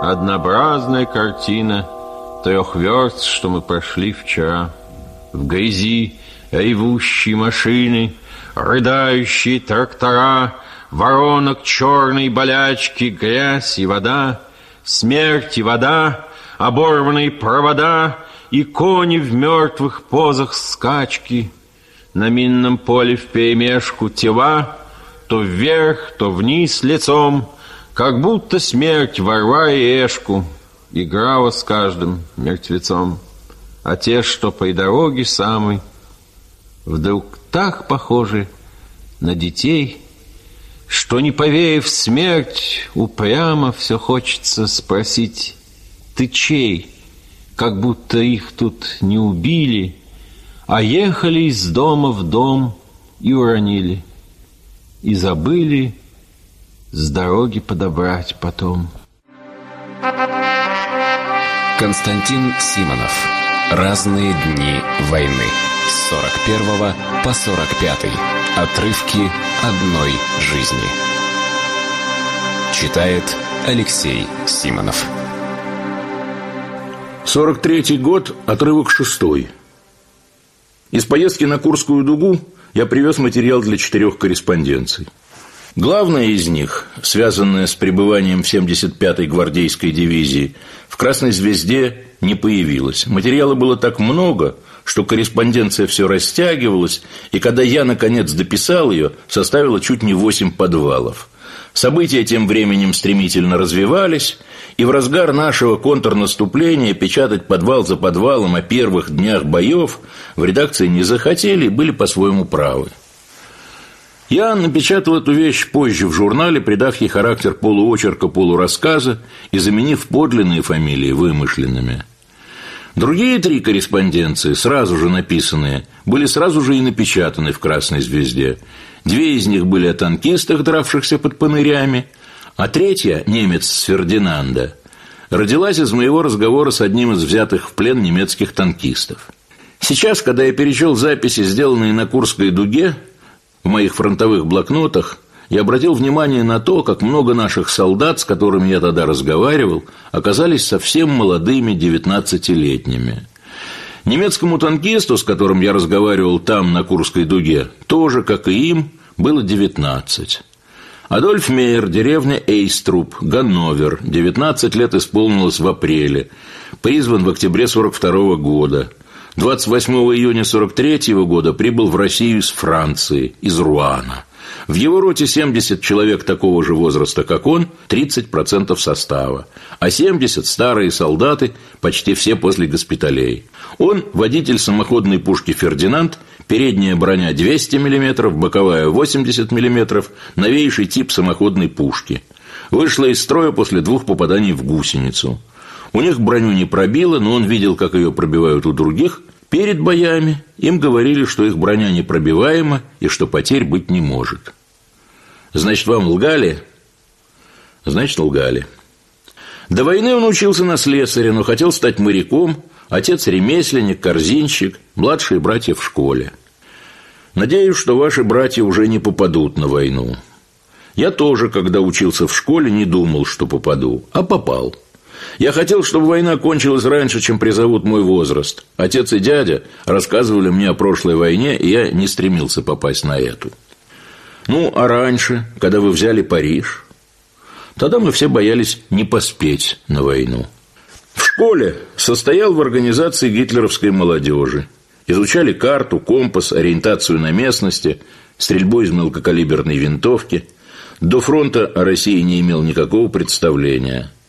Однообразная картина трех верст, что мы прошли вчера. В грязи ревущие машины, рыдающие трактора, Воронок черные болячки, грязь и вода, Смерть и вода, оборванные провода И кони в мертвых позах скачки. На минном поле вперемешку тела, То вверх, то вниз лицом — как будто смерть ворва и эшку Играла с каждым мертвецом. А те, что по дороге самой, Вдруг так похожи на детей, Что, не поверив смерть, упрямо Все хочется спросить, ты чей? Как будто их тут не убили, А ехали из дома в дом и уронили, И забыли, с дороги подобрать потом. Константин Симонов. Разные дни войны. С 41 по 45. Отрывки одной жизни. Читает Алексей Симонов. 43-й год, отрывок шестой. Из поездки на Курскую дугу я привез материал для четырех корреспонденций. Главная из них, связанная с пребыванием в 75-й гвардейской дивизии, в «Красной звезде» не появилась. Материала было так много, что корреспонденция все растягивалась, и когда я, наконец, дописал ее, составила чуть не восемь подвалов. События тем временем стремительно развивались, и в разгар нашего контрнаступления печатать подвал за подвалом о первых днях боев в редакции не захотели и были по-своему правы. Я напечатал эту вещь позже в журнале, придав ей характер полуочерка, полурассказа и заменив подлинные фамилии вымышленными. Другие три корреспонденции, сразу же написанные, были сразу же и напечатаны в «Красной звезде». Две из них были о танкистах, дравшихся под панырями, а третья, немец с Фердинанда, родилась из моего разговора с одним из взятых в плен немецких танкистов. Сейчас, когда я перечел записи, сделанные на Курской дуге, в моих фронтовых блокнотах я обратил внимание на то, как много наших солдат, с которыми я тогда разговаривал, оказались совсем молодыми девятнадцатилетними. Немецкому танкисту, с которым я разговаривал там, на Курской дуге, тоже, как и им, было девятнадцать. Адольф Мейер, деревня Эйструп, Ганновер, 19 лет исполнилось в апреле, призван в октябре 42 -го года – 28 июня 43 года прибыл в Россию из Франции, из Руана. В его роте 70 человек такого же возраста, как он, 30% состава, а 70 – старые солдаты, почти все после госпиталей. Он – водитель самоходной пушки «Фердинанд», передняя броня 200 мм, боковая 80 мм, новейший тип самоходной пушки. Вышла из строя после двух попаданий в гусеницу. У них броню не пробило, но он видел, как ее пробивают у других. Перед боями им говорили, что их броня непробиваема и что потерь быть не может. Значит, вам лгали? Значит, лгали. До войны он учился на слесаря, но хотел стать моряком. Отец ремесленник, корзинщик, младшие братья в школе. Надеюсь, что ваши братья уже не попадут на войну. Я тоже, когда учился в школе, не думал, что попаду, а попал – я хотел, чтобы война кончилась раньше, чем призовут мой возраст. Отец и дядя рассказывали мне о прошлой войне, и я не стремился попасть на эту. Ну, а раньше, когда вы взяли Париж, тогда мы все боялись не поспеть на войну. В школе состоял в организации гитлеровской молодежи. Изучали карту, компас, ориентацию на местности, стрельбу из мелкокалиберной винтовки. До фронта о России не имел никакого представления –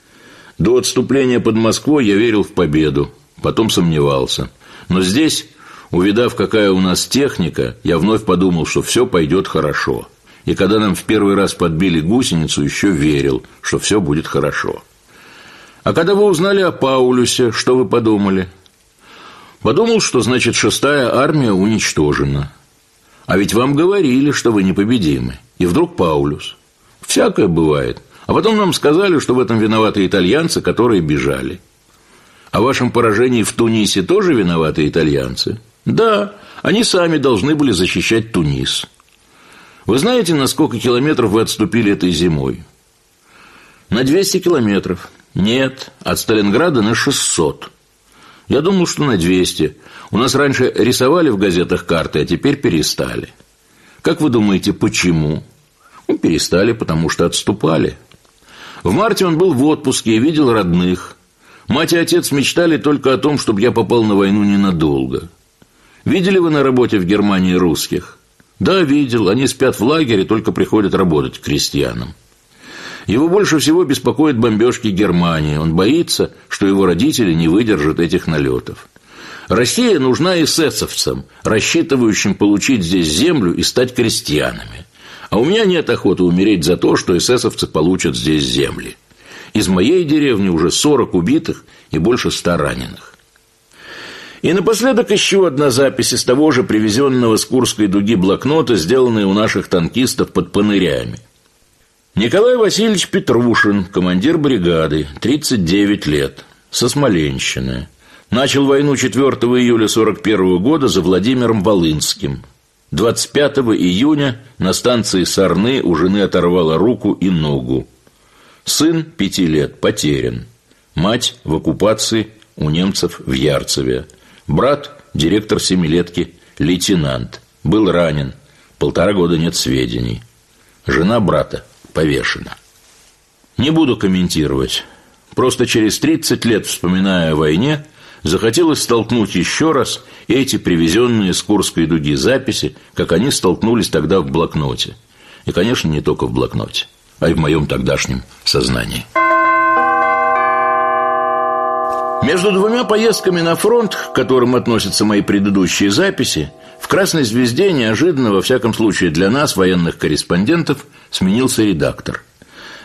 до отступления под Москвой я верил в победу, потом сомневался. Но здесь, увидав, какая у нас техника, я вновь подумал, что все пойдет хорошо. И когда нам в первый раз подбили гусеницу, еще верил, что все будет хорошо. А когда вы узнали о Паулюсе, что вы подумали? Подумал, что значит шестая армия уничтожена. А ведь вам говорили, что вы непобедимы. И вдруг Паулюс. Всякое бывает – а потом нам сказали, что в этом виноваты итальянцы, которые бежали. О вашем поражении в Тунисе тоже виноваты итальянцы? Да, они сами должны были защищать Тунис. Вы знаете, на сколько километров вы отступили этой зимой? На 200 километров. Нет, от Сталинграда на 600. Я думал, что на 200. У нас раньше рисовали в газетах карты, а теперь перестали. Как вы думаете, почему? Ну, перестали, потому что отступали. В марте он был в отпуске и видел родных. Мать и отец мечтали только о том, чтобы я попал на войну ненадолго. Видели вы на работе в Германии русских? Да, видел. Они спят в лагере, только приходят работать крестьянам. Его больше всего беспокоят бомбежки Германии. Он боится, что его родители не выдержат этих налетов. Россия нужна эсэсовцам, рассчитывающим получить здесь землю и стать крестьянами. А у меня нет охоты умереть за то, что эсэсовцы получат здесь земли. Из моей деревни уже 40 убитых и больше 100 раненых. И напоследок еще одна запись из того же привезенного с Курской дуги блокнота, сделанная у наших танкистов под панырями. Николай Васильевич Петрушин, командир бригады, 39 лет, со Смоленщины. Начал войну 4 июля 41 года за Владимиром Волынским. 25 июня на станции Сарны у жены оторвала руку и ногу. Сын пяти лет потерян. Мать в оккупации у немцев в Ярцеве. Брат, директор семилетки, лейтенант. Был ранен. Полтора года нет сведений. Жена брата повешена. Не буду комментировать. Просто через 30 лет, вспоминая о войне, захотелось столкнуть еще раз эти привезенные с Курской дуги записи, как они столкнулись тогда в блокноте. И, конечно, не только в блокноте, а и в моем тогдашнем сознании. Между двумя поездками на фронт, к которым относятся мои предыдущие записи, в «Красной звезде» неожиданно, во всяком случае для нас, военных корреспондентов, сменился редактор.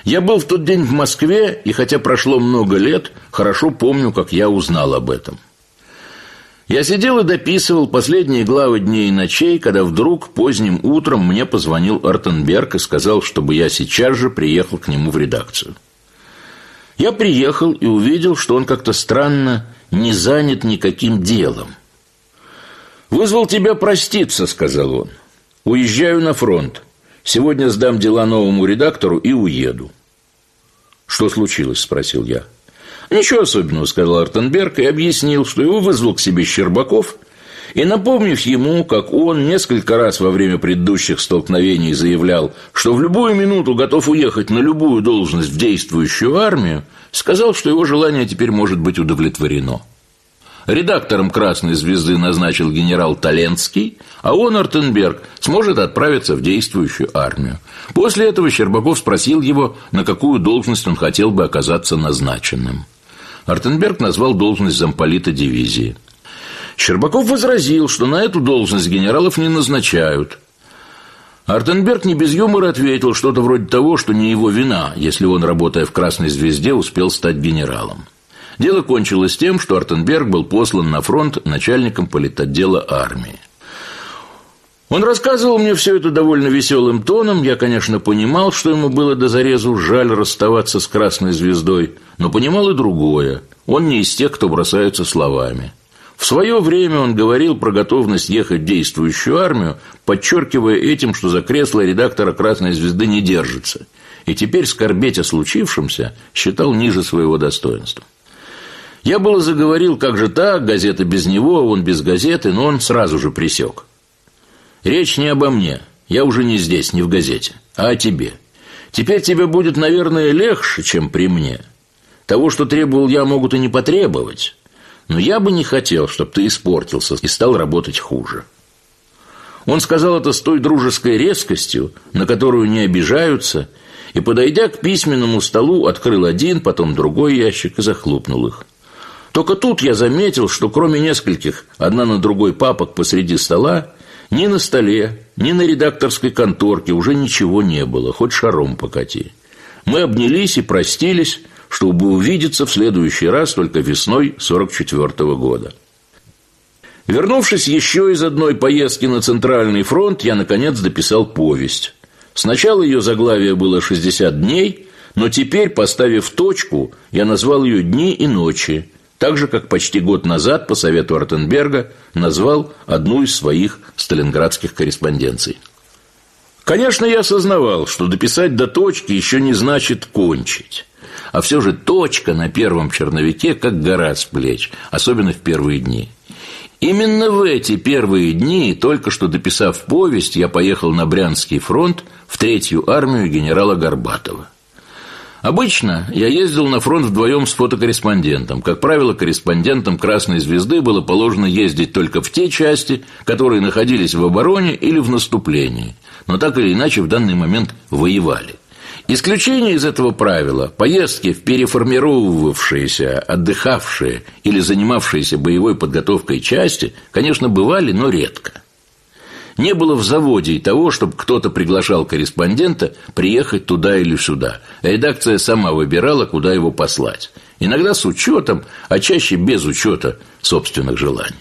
Я был в тот день в Москве, и хотя прошло много лет, хорошо помню, как я узнал об этом. Я сидел и дописывал последние главы дней и ночей, когда вдруг поздним утром мне позвонил Артенберг и сказал, чтобы я сейчас же приехал к нему в редакцию. Я приехал и увидел, что он как-то странно не занят никаким делом. «Вызвал тебя проститься», — сказал он. «Уезжаю на фронт. Сегодня сдам дела новому редактору и уеду». «Что случилось?» – спросил я. «Ничего особенного», – сказал Артенберг и объяснил, что его вызвал к себе Щербаков и, напомнив ему, как он несколько раз во время предыдущих столкновений заявлял, что в любую минуту готов уехать на любую должность в действующую армию, сказал, что его желание теперь может быть удовлетворено. Редактором «Красной звезды» назначил генерал Таленский, а он, Артенберг, сможет отправиться в действующую армию. После этого Щербаков спросил его, на какую должность он хотел бы оказаться назначенным. Артенберг назвал должность замполита дивизии. Щербаков возразил, что на эту должность генералов не назначают. Артенберг не без юмора ответил что-то вроде того, что не его вина, если он, работая в «Красной звезде», успел стать генералом. Дело кончилось тем, что Артенберг был послан на фронт начальником политотдела армии. Он рассказывал мне все это довольно веселым тоном. Я, конечно, понимал, что ему было до зарезу жаль расставаться с красной звездой, но понимал и другое. Он не из тех, кто бросаются словами. В свое время он говорил про готовность ехать в действующую армию, подчеркивая этим, что за кресло редактора «Красной звезды» не держится. И теперь скорбеть о случившемся считал ниже своего достоинства. Я было заговорил, как же так, газета без него, он без газеты, но он сразу же присек. Речь не обо мне, я уже не здесь, не в газете, а о тебе. Теперь тебе будет, наверное, легче, чем при мне. Того, что требовал я, могут и не потребовать. Но я бы не хотел, чтобы ты испортился и стал работать хуже. Он сказал это с той дружеской резкостью, на которую не обижаются, и, подойдя к письменному столу, открыл один, потом другой ящик и захлопнул их. Только тут я заметил, что кроме нескольких одна на другой папок посреди стола, ни на столе, ни на редакторской конторке уже ничего не было, хоть шаром покати. Мы обнялись и простились, чтобы увидеться в следующий раз только весной 44 -го года. Вернувшись еще из одной поездки на Центральный фронт, я, наконец, дописал повесть. Сначала ее заглавие было «60 дней», но теперь, поставив точку, я назвал ее «Дни и ночи», так же, как почти год назад по совету Артенберга назвал одну из своих сталинградских корреспонденций. Конечно, я осознавал, что дописать до точки еще не значит кончить. а все же точка на первом черновике, как гора с плеч, особенно в первые дни. Именно в эти первые дни, только что дописав повесть, я поехал на Брянский фронт в Третью армию генерала Горбатова. Обычно я ездил на фронт вдвоем с фотокорреспондентом. Как правило, корреспондентам «Красной звезды» было положено ездить только в те части, которые находились в обороне или в наступлении, но так или иначе в данный момент воевали. Исключение из этого правила – поездки в переформировавшиеся, отдыхавшие или занимавшиеся боевой подготовкой части, конечно, бывали, но редко. Не было в заводе и того, чтобы кто-то приглашал корреспондента приехать туда или сюда. Редакция сама выбирала, куда его послать. Иногда с учетом, а чаще без учета собственных желаний.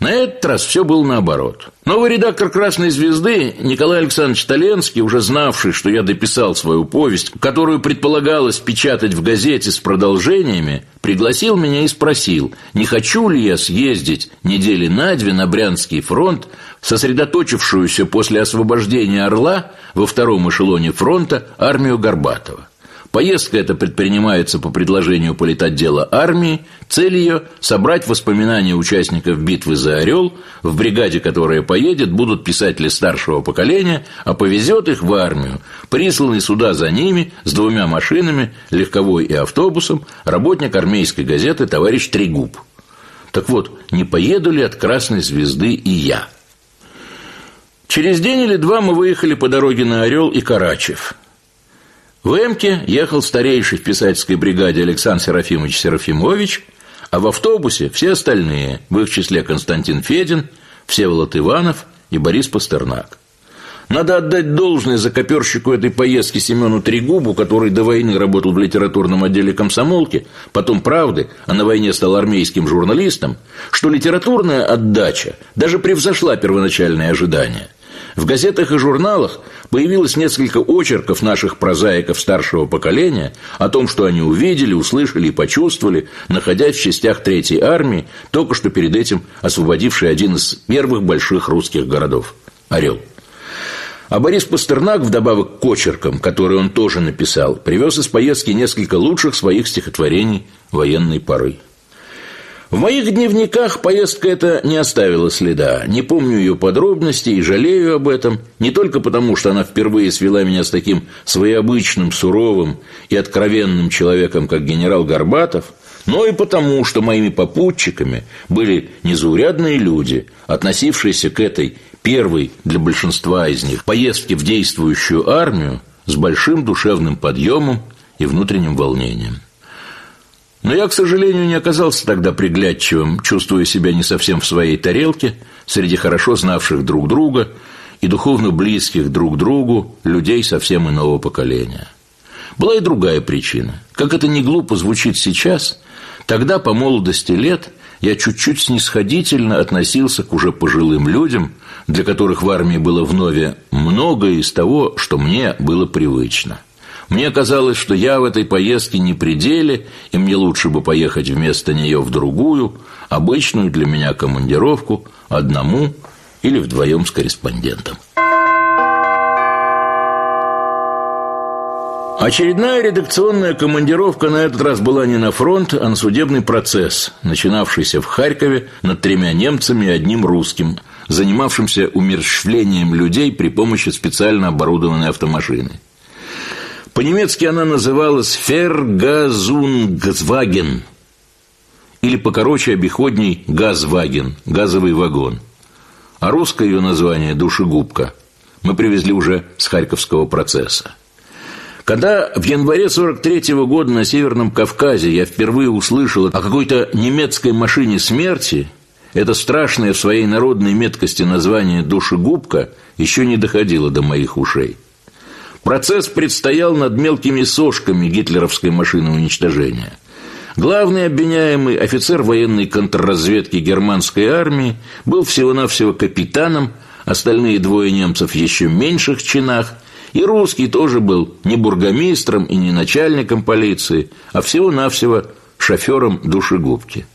На этот раз все было наоборот. Новый редактор «Красной звезды» Николай Александрович Толенский, уже знавший, что я дописал свою повесть, которую предполагалось печатать в газете с продолжениями, пригласил меня и спросил, не хочу ли я съездить недели на две на Брянский фронт, сосредоточившуюся после освобождения Орла во втором эшелоне фронта армию Горбатова. Поездка эта предпринимается по предложению политотдела армии. Цель ее – собрать воспоминания участников битвы за Орел. В бригаде, которая поедет, будут писатели старшего поколения, а повезет их в армию. Присланный сюда за ними с двумя машинами, легковой и автобусом, работник армейской газеты товарищ Трегуб. Так вот, не поеду ли от Красной Звезды и я? Через день или два мы выехали по дороге на Орел и Карачев – в Эмке ехал старейший в писательской бригаде Александр Серафимович Серафимович, а в автобусе все остальные, в их числе Константин Федин, Всеволод Иванов и Борис Пастернак. Надо отдать должное закоперщику этой поездки Семену Трегубу, который до войны работал в литературном отделе комсомолки, потом «Правды», а на войне стал армейским журналистом, что литературная отдача даже превзошла первоначальные ожидания – в газетах и журналах появилось несколько очерков наших прозаиков старшего поколения о том, что они увидели, услышали и почувствовали, находясь в частях Третьей армии, только что перед этим освободивший один из первых больших русских городов – Орел. А Борис Пастернак, вдобавок к очеркам, которые он тоже написал, привез из поездки несколько лучших своих стихотворений военной поры. В моих дневниках поездка эта не оставила следа. Не помню ее подробностей и жалею об этом. Не только потому, что она впервые свела меня с таким своеобычным, суровым и откровенным человеком, как генерал Горбатов, но и потому, что моими попутчиками были незаурядные люди, относившиеся к этой первой для большинства из них поездке в действующую армию с большим душевным подъемом и внутренним волнением. Но я, к сожалению, не оказался тогда приглядчивым, чувствуя себя не совсем в своей тарелке, среди хорошо знавших друг друга и духовно близких друг другу людей совсем иного поколения. Была и другая причина. Как это не глупо звучит сейчас, тогда, по молодости лет, я чуть-чуть снисходительно относился к уже пожилым людям, для которых в армии было вновь многое из того, что мне было привычно – мне казалось, что я в этой поездке не при деле, и мне лучше бы поехать вместо нее в другую, обычную для меня командировку, одному или вдвоем с корреспондентом. Очередная редакционная командировка на этот раз была не на фронт, а на судебный процесс, начинавшийся в Харькове над тремя немцами и одним русским, занимавшимся умерщвлением людей при помощи специально оборудованной автомашины. По-немецки она называлась «Фергазунгзваген» или покороче обиходней «Газваген» – газовый вагон. А русское ее название – «Душегубка» мы привезли уже с Харьковского процесса. Когда в январе 43 -го года на Северном Кавказе я впервые услышал о какой-то немецкой машине смерти, это страшное в своей народной меткости название «душегубка» еще не доходило до моих ушей – Процесс предстоял над мелкими сошками гитлеровской машины уничтожения. Главный обвиняемый, офицер военной контрразведки германской армии, был всего-навсего капитаном, остальные двое немцев еще меньших чинах, и русский тоже был не бургомистром и не начальником полиции, а всего-навсего шофером душегубки.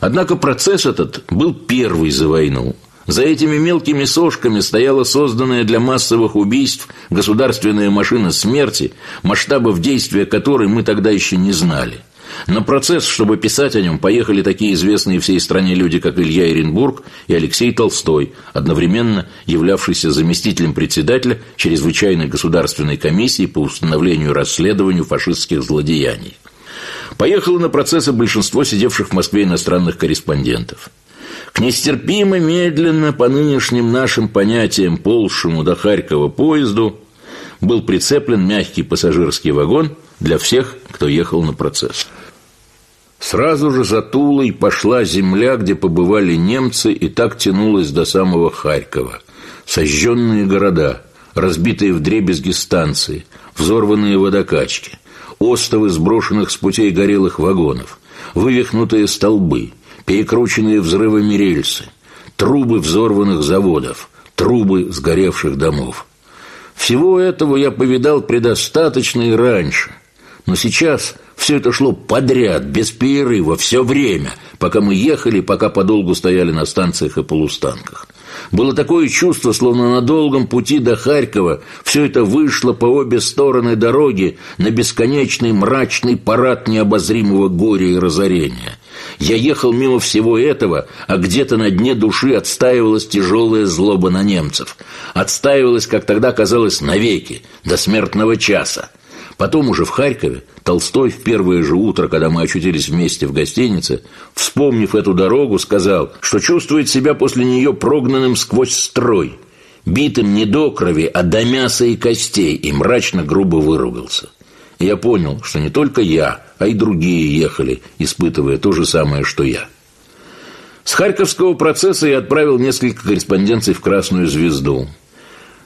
Однако процесс этот был первый за войну – За этими мелкими сошками стояла созданная для массовых убийств государственная машина смерти, масштабов действия которой мы тогда еще не знали. На процесс, чтобы писать о нем, поехали такие известные всей стране люди, как Илья Эренбург и Алексей Толстой, одновременно являвшийся заместителем председателя Чрезвычайной государственной комиссии по установлению расследованию фашистских злодеяний. Поехало на процессы большинство сидевших в Москве иностранных корреспондентов. К нестерпимо медленно по нынешним нашим понятиям ползшему до Харькова поезду был прицеплен мягкий пассажирский вагон для всех, кто ехал на процесс. Сразу же за Тулой пошла земля, где побывали немцы, и так тянулась до самого Харькова. Сожженные города, разбитые вдребезги станции, взорванные водокачки, остовы сброшенных с путей горелых вагонов, вывихнутые столбы, перекрученные взрывами рельсы, трубы взорванных заводов, трубы сгоревших домов. Всего этого я повидал предостаточно и раньше, но сейчас все это шло подряд, без перерыва, все время, пока мы ехали, пока подолгу стояли на станциях и полустанках. Было такое чувство, словно на долгом пути до Харькова все это вышло по обе стороны дороги на бесконечный мрачный парад необозримого горя и разорения. Я ехал мимо всего этого, а где-то на дне души отстаивалась тяжелая злоба на немцев. Отстаивалась, как тогда казалось, навеки, до смертного часа. Потом уже в Харькове Толстой в первое же утро, когда мы очутились вместе в гостинице, вспомнив эту дорогу, сказал, что чувствует себя после нее прогнанным сквозь строй, битым не до крови, а до мяса и костей, и мрачно грубо выругался. Я понял, что не только я, а и другие ехали, испытывая то же самое, что я. С Харьковского процесса я отправил несколько корреспонденций в «Красную звезду».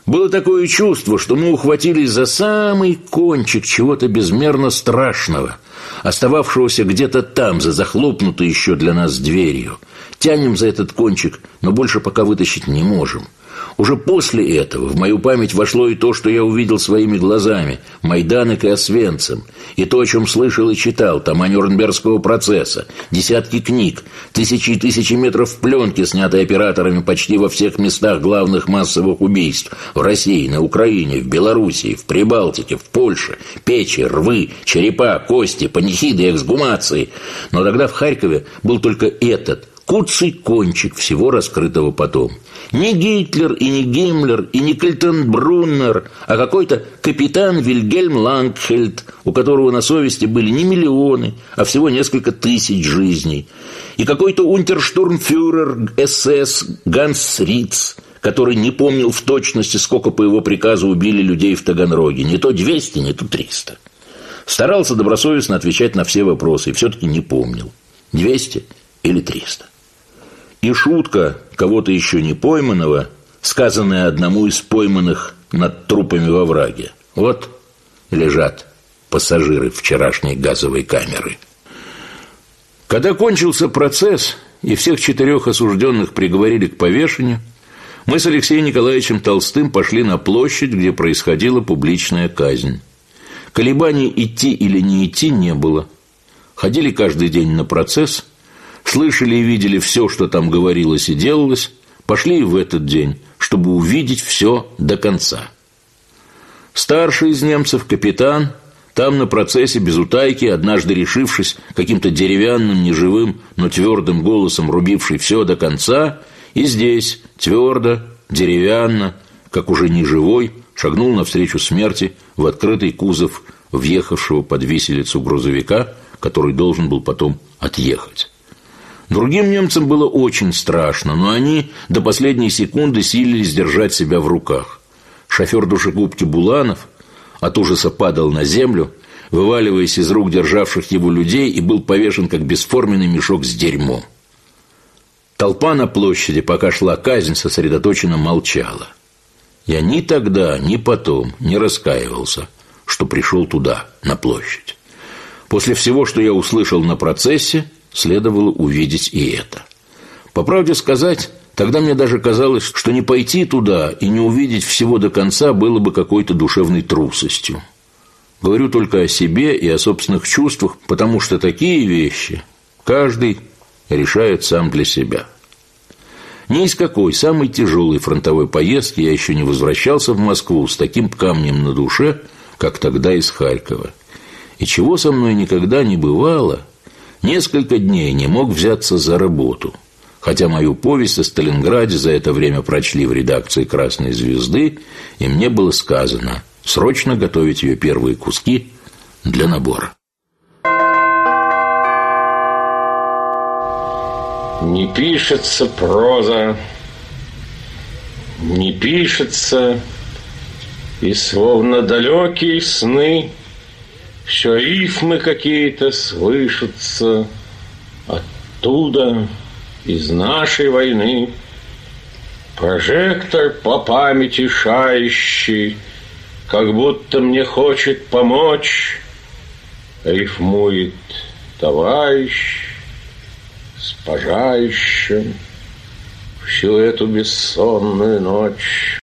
Было такое чувство, что мы ухватились за самый кончик чего-то безмерно страшного, остававшегося где-то там, за захлопнутой еще для нас дверью. Тянем за этот кончик, но больше пока вытащить не можем – уже после этого в мою память вошло и то, что я увидел своими глазами, Майданок и Освенцим, и то, о чем слышал и читал, тома Нюрнбергского процесса, десятки книг, тысячи и тысячи метров пленки, снятой операторами почти во всех местах главных массовых убийств. В России, на Украине, в Белоруссии, в Прибалтике, в Польше, печи, рвы, черепа, кости, панихиды, эксгумации. Но тогда в Харькове был только этот, куцый кончик всего раскрытого потом – не Гитлер и не Гиммлер и не Кальтенбруннер, а какой-то капитан Вильгельм Лангфельд, у которого на совести были не миллионы, а всего несколько тысяч жизней. И какой-то унтерштурмфюрер СС Ганс Риц, который не помнил в точности, сколько по его приказу убили людей в Таганроге. Не то 200, не то 300. Старался добросовестно отвечать на все вопросы и все-таки не помнил. 200 или 300. И шутка кого-то еще не пойманного, сказанная одному из пойманных над трупами во враге. Вот лежат пассажиры вчерашней газовой камеры. Когда кончился процесс и всех четырех осужденных приговорили к повешению, мы с Алексеем Николаевичем Толстым пошли на площадь, где происходила публичная казнь. Колебаний идти или не идти не было. Ходили каждый день на процесс – слышали и видели все, что там говорилось и делалось, пошли в этот день, чтобы увидеть все до конца. Старший из немцев, капитан, там на процессе без утайки, однажды решившись каким-то деревянным, неживым, но твердым голосом рубивший все до конца, и здесь, твердо, деревянно, как уже неживой, шагнул навстречу смерти в открытый кузов въехавшего под виселицу грузовика, который должен был потом отъехать. Другим немцам было очень страшно, но они до последней секунды силились держать себя в руках. Шофер душегубки Буланов от ужаса падал на землю, вываливаясь из рук державших его людей и был повешен, как бесформенный мешок с дерьмом. Толпа на площади, пока шла казнь, сосредоточенно молчала. Я ни тогда, ни потом не раскаивался, что пришел туда, на площадь. После всего, что я услышал на процессе, следовало увидеть и это. По правде сказать, тогда мне даже казалось, что не пойти туда и не увидеть всего до конца было бы какой-то душевной трусостью. Говорю только о себе и о собственных чувствах, потому что такие вещи каждый решает сам для себя. Ни из какой самой тяжелой фронтовой поездки я еще не возвращался в Москву с таким камнем на душе, как тогда из Харькова. И чего со мной никогда не бывало, несколько дней не мог взяться за работу. Хотя мою повесть о Сталинграде за это время прочли в редакции «Красной звезды», и мне было сказано срочно готовить ее первые куски для набора. Не пишется проза, не пишется, и словно далекие сны, все рифмы какие-то слышатся оттуда, из нашей войны. Прожектор по памяти шающий, как будто мне хочет помочь, рифмует товарищ с пожающим всю эту бессонную ночь.